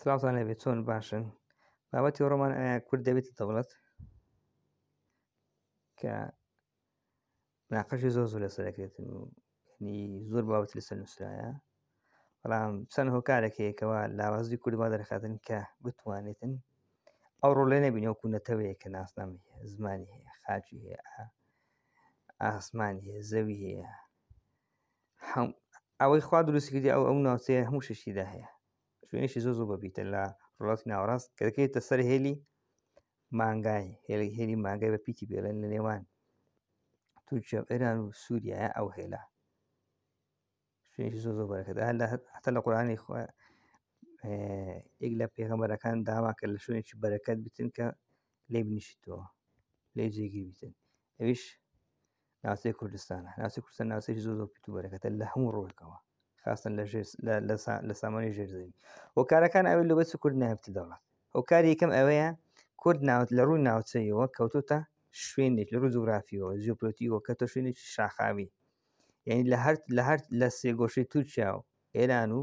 سلاوتان لەبێ چۆن باشن بابەتی ڕۆمان ئایا کورد دەبێتە دەوڵەت کە ناقەشی زۆر زۆر لەسەر دەکرێت ینی زۆر بابەت لەسەر نووسرایە بەڵام چەند هۆکارێکەیەکەوە لاوازی کوردوا دەرخاتن کە بتوانێتن ئەو ڕۆڵێ نەبینەوە کو نەتەوەیە کە ناسنامی هەیە زمانی هەیە خاچی هەیە ئاسمانی هەیە زەوی هەیە ئەوەی خوا دروستی کردی ئەو ئەو ناوچەیە هەموو شتیدا هەیە شوێنێکی زۆ زۆ بەبیتە لە ڕاستی ناوەڕاست کەکەیتە سەر هێلی مانگای هێلی هێلی مانگای بە پیتی بێڵێن لە نێوان تورکیا و ئێران و سووریایە ئەو هێلا شوێنێکی زۆ زۆ بەرەکەدا هەتا لە قورانی خۆ یەک لە پێغەمەرەکان داوا کرد لە شوێنێکی بەرەکەت بتن کە لێ بنیشتەوە لێ جێگیر بتن ئەویش ناوچەی کوردستانە ناوچە کوردستان ناوچەی زۆر زۆر پتوبەرەکەتە لە هەموو ڕۆێکەوە خاستن لە ژێر لە سامانی ژێرزەوی هۆکارەکان ئەوێ لەبەچ کورد ناهفتی دەڵات هۆکار یەکەم ئەوەیە کورد ناوت لە ڕووی ناوچەیەوە کەوتوتە شوێنێک لە ڕوو جوگرافیەوە جیۆپلۆتیەوە کە تۆ شوێنێکی شاخاوی یعنی لە هەر لە هەر لە سێگۆشەی تورکیا و ئێران و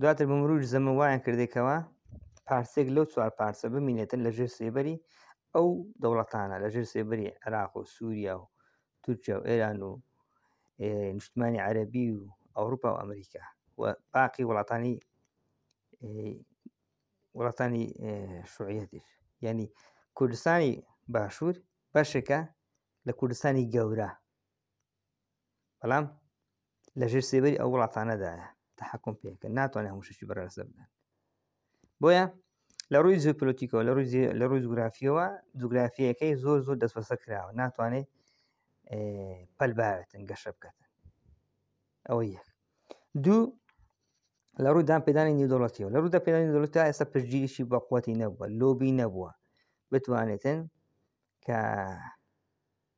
دواتر بە مرووی زەمە وایان کردی کەوا پارچەیەک لەو چوار پارچە بمینێتن لە ژێر سێبەری ئەو دەوڵەتانە لە ژێر سێبەری عێراق و سووریا و تورکیا و ئێران و نیشتمانی عەربی و ئەوروپا و ئەمریکا و باقی وڵاتانی وڵاتانی شوعەتیش ینی کوردستانی باشوور بەشێکە لە کوردستانی گەورە بەڵام لە ژێر سێبەری ئەو وڵاتانەدایە تحکم پێکە ناتوانێت هەموو شتێکی بەڕێسە بدەن بۆیە لە ڕووی جیۆپۆلیتیکەوە لە ڕووی لە ڕووی جوگرافیەوە جوگرافیەکەی زۆر زۆر دەستبەسە کراوە ناتوانێت پەلباوێتن گەشە بکەتن ئەوە یەک دوو لە ڕووی دام پێدانی نیودۆڵەتیەوە لە ڕوودا پێدانی دەڵتا ئێستا پشتگیریشی بەقوەتی نەبووە لۆبی نەبووە بتوانێتن کە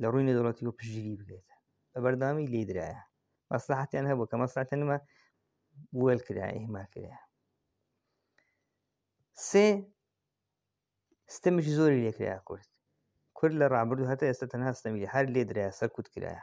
لە ڕووی نێدەوڵەتی و پشگیری بکرێت بە بەردامی لی درایە مەسلحاتیان هەبوو کە مەسلحاتە نمە وێل کرا ئێما کرێ سێ ستەمێکی زۆری لێکرا کورد کورد لە ڕابردو هەتا ئێستا تەنها ستەمی هەر لێ درایە سەر کوت کرایە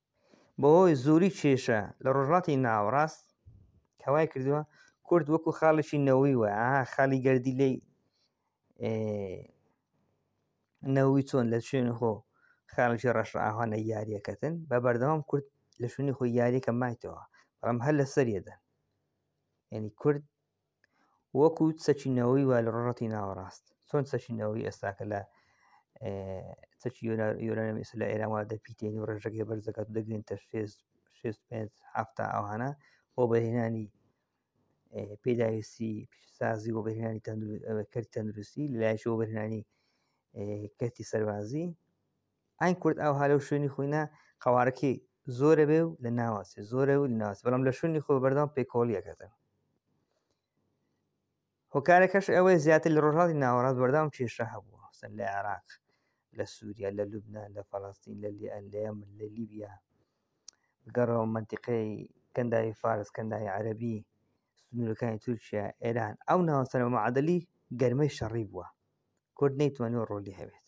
بەهۆی زۆری کێشە لە ڕۆژهەڵاتی ناوەڕاست کەوای کردووە کورد وەکو خاڵێکی نەوەی وە ئاها خاڵی گەردی لی نەوەی چۆن لە شوێن خۆ خاڵێکی ڕەش ئاهانە یاریەکەتن بە بەردەوام کورد لە شوێنی خۆی یاریەکە مایتەوە بەڵام هەر لە سەریەدەن ینی کورد وەکو چەکی نەوەوی وا لە ڕۆژهەڵاتی ناوەڕاست چۆن چەکی نەوەوی ئێستاکە لە چەکی یۆرانیەم ئێستا لە ئێران وا دەپیتێنی و ڕێژەکەی بەرزەکە دەگرێنتە هەفتا ئەوانە بۆ بەهێنانی پێداویستی پیشسازی و بەهێنانی کەرتی تەندروستی لەلایشەوە بەهێنانی کەرتی سەربازی ئاین کورد ئاوها لەو شوێنی خۆینا قەوارەکەی زۆرە بێ و لە ناواسێ زۆرە و لە ناوس بەڵام لە شوێنی خۆ بەردەوام پێکۆڵیەکەتن هۆکارەکەش ئەوەی زیاتر لە ڕۆژهاڵی ناوەڕاست بەردەوام کێشە هەبووە سەر لە عێراق لە سووریا لە لوبناان لە فەڵاستین لە لێلێم لە لیبیا گەڕەوە منتیقەی کەنداوی فارس کەنداوی عەربی سنوورەکانی تورکیا ئێران ئەو ناوەسەرە معادلی گەرمەی شەڕی بووە کورد نەیتوانانی ڕۆلی هەبێت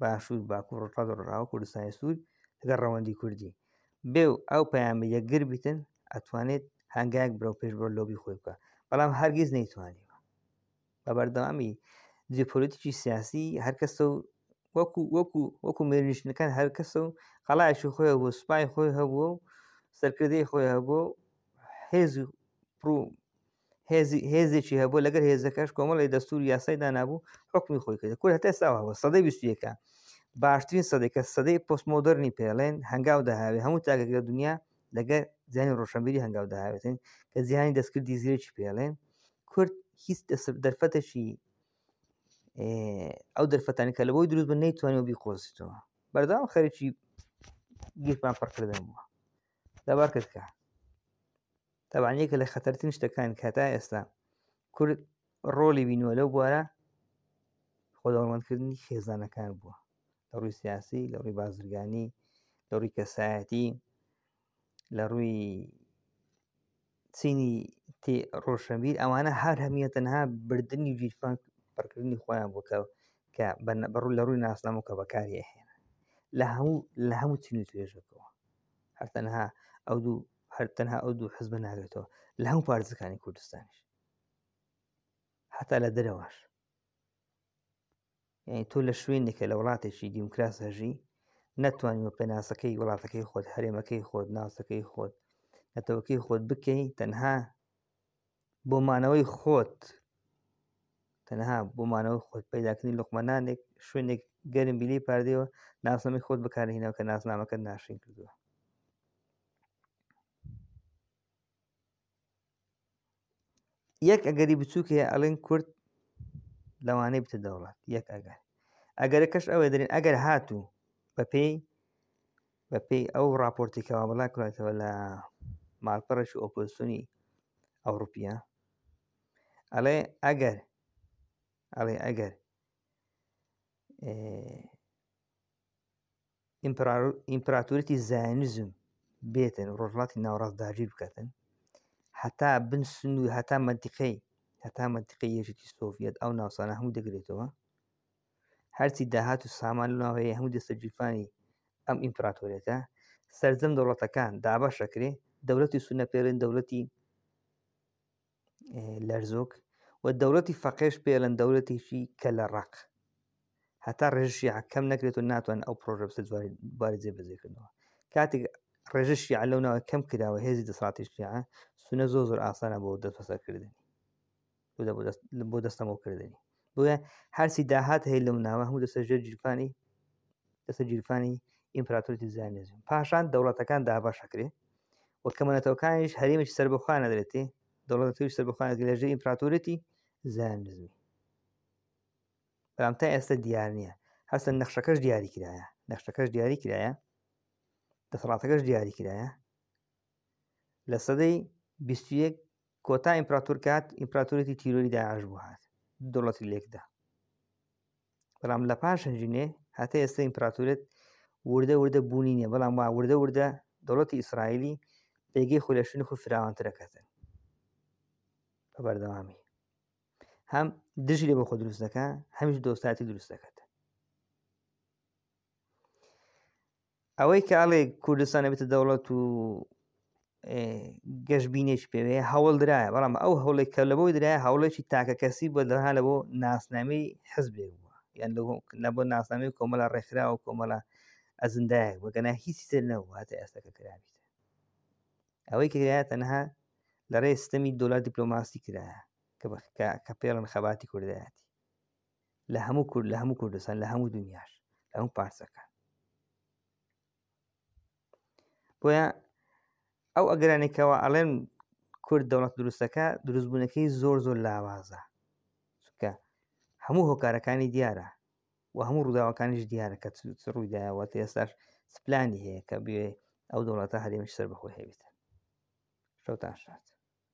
باشوور باکوور ڕۆژهەڵات و ڕۆژاوا کوردستانی سوور لەگەڵ ڕەوەندی کوردی بێ و ئەو پەیامە یەکگر بیتن ئەتوانێت هەنگایەک برە و پێش بۆ لۆبی خۆی بکە بەڵام هەرگیز نەیتوانی بە بەردەوامی جیۆپۆلیتیکی سیاسی هەرکەسە و وەکو وەکو وەکو مێرنیشتەکان هەرکەسە و قەڵایکی خۆی بۆ سوپای خۆی هەبووە و سەرکردەی خۆی هەبوو هێز و پڕوو هێزی هێزێکی هەبوو لەگەر هێزەکەش کۆمەڵی دەستور یاسای دانابوو حکمی خۆی کرد کورد هەتا ساوەوە سەدەی بیستویەکە باشترین سەدەکە سەدەی پۆستمۆدررنی پێڵێن هەنگاو دەهاوێ هەموو تاگەک لە دنیا لەگە زیانی ڕۆشنبیری هەنگاو داهاوێتن کە زیانی دەستکردی زیرەکی پێڵێن کورد هیچ دەرفەتەکی ئەو دەرفەتانی کە لەبەوەی دروست بە نەیتوانانی و بیقۆزیتەوە بەرداوام خەرکی گیرپان پڕکردن بووە لەبار کردکە تەبعەن یەکە لە خەتەرترین شتەکان کە هەتا ئێستا کورد ڕۆلی بینوە لەو بوارە خۆدەوڵمەندکردنی خێزانەکان بووە لە ڕووی سیاسی لە ڕووی بازرگانی لە ڕووی کەسایەتی لە ڕووی چینی تێ ڕۆشنبیر ئەوانە هەر هەمیە تەنها بردننی جیفان پڕکردنی خۆیان بۆکە کە بەڕوو لە ڕووی ناسنامە کە بەکاریهێن لە هەموو لە هەموو چین و توێژەکەەوە هەر تەنها ئەو دوو هەر تەنها ئەو دوو حزبە ناگرێتەوە لە هەموو پارزەکانی کوردستانیش حتا لە دەرەواش یعنی تۆ لە شوێنێکە لە وڵاتێکی دیموکراس هەژی نەتوانانی وە پێناسەکەی وڵاتەکەی خۆت هەرێمەکەی خۆت ناسەکەی خۆت نەتەوەکەی خۆت بکەی تەنها بۆ مانەوەی خۆت تەنها بۆ مانەوەی خۆت پیداکردنی لقمەنانێک شوێنێک گەرم بیلی پاردەوە ناسنامەی خۆت بکارهینەوە کە ناسنامەکە ناشین کردووە یەک ئەگەری بچووک هەیە ئەڵێن کورد لەوانەی بتە دەوڵات یەک ئەگەر ئەگەرەکەش ئەوە دەرێن ئەگەر هاتوو بە پێی بە پێی ئەو راپۆرتێکەوە بڵا کواتەوە لە ماڵپەڕش ئۆپۆسیۆنی ئەوروپیە ئەڵێ ئەگەر ئەڵێ ئەگەر ئیمپراتوریەتی زایۆنیزم بێتن ڕۆژڵاتی ناوەڕاست داگیر بکەن هەتا بن سن و هەتا مەدیقەی هەتا مەدیقی یەکێتی سۆڤەت ئەو ناوسانە هەموو دەگرێتەوە هەرچی داهات و سامان و ناوەیە هەموو دەستە گیرفانی ئەم ئیمپراتۆریەتە سەرجەم دەوڵەتەکان دابەشەکرێ دەولەتی سونە پێرن دەولەتی لەرزۆک و دەولەتی فەقێش پێڵن دەولەتێکی کە لە ڕق هەتا ڕێژشی کەم نەکرێت و ناتوان ئەو پرۆژە بسە دوباری جێ بەزێکردنەوە کاتێک ڕێژشی لەو ناوە کەم کراوە هێزی دەساتیشتیە سونە زۆ زۆر ئاسانە بۆ دەستەکردنی بۆ دەستەمەوە کردنی بۆیە هەرچی داهات هەیە لەم ناوە هەموو دەسە ژێر جیرفانی دەسە جیرفانی ئیمپراتۆریتی زانێزم پاشان دەوڵەتەکان دابەشەکرێ و کەمەەتەوەکانیش هەرێمێکی سربەخوان نەدرێتی دەوڵەتەکەی سربەخوان لە ژێر ئیمپراتۆریتی زانزمی بەڵام تا ئێستا دیار نییە هەستە نەخشەکەش دیاری کرایە نەخشەکەش دیاری کرایە دەسەڵاتەکەش دیاری کرایە لە سەدەی بیست و یەک کۆتا ئیمپراتور کات ئیمپراتورێتی تیرۆری داعش بوو هات دەوڵەتی لێکدا بەڵام لە پاش هەنجینێ هاتە ئێستا ئیمپراتورێت وردە وردە بوونی نییە بەڵام وا وردە وردە دەوڵەتی ئیسرائیلی پێگەی خۆ لە شوێن خۆ فراوانترەکەتن بە بەردەوامی هەم دژی لێ بە خۆ دروست دەکە هەمیش دۆستاتی دروست دەکات ئەوەی کە ئەڵێ کوردستان ئەبێتە دەوڵەت و گەشبینێکی پێوێ هەوڵ درایە بەڵام ئەو هەوڵێک کە لە بۆی درایە هەوڵێکی تاکە کەسی بۆ دەها لە بۆ ناسنامەی حزبێک بووە یان لە بۆ ناسنامەی کۆمەڵە ڕێکخرا و کۆمەڵە ئەزندایەک وەگەنا هیچ تر نەواتە ئێستەکە کرابیت ئەوەی کرایە تەنها لە ڕێ ستەمی دۆلار دیپلۆماسی کرایە کە کە پێڵن خەباتی کوردایەتی لە هەموو کورد لە هەموو کوردستان لە هەموو دنیاش لە هەموو پارچەکان بۆیە ئەو ئەگەرانێکەوە ئەڵێن کورد دەوڵەت دروستەکە دروستبوونەکەی زۆر زۆر لاوازە چکە هەموو هۆکارەکانی دیارە و هەموو ڕووداوەکانیش دیارە کە ڕوویدایەوە ئێستاش سپلانی هەیە کە بێ ئەو دەوڵەتە هەرێمیش سەر بەخۆی هەویتە شەوتان شات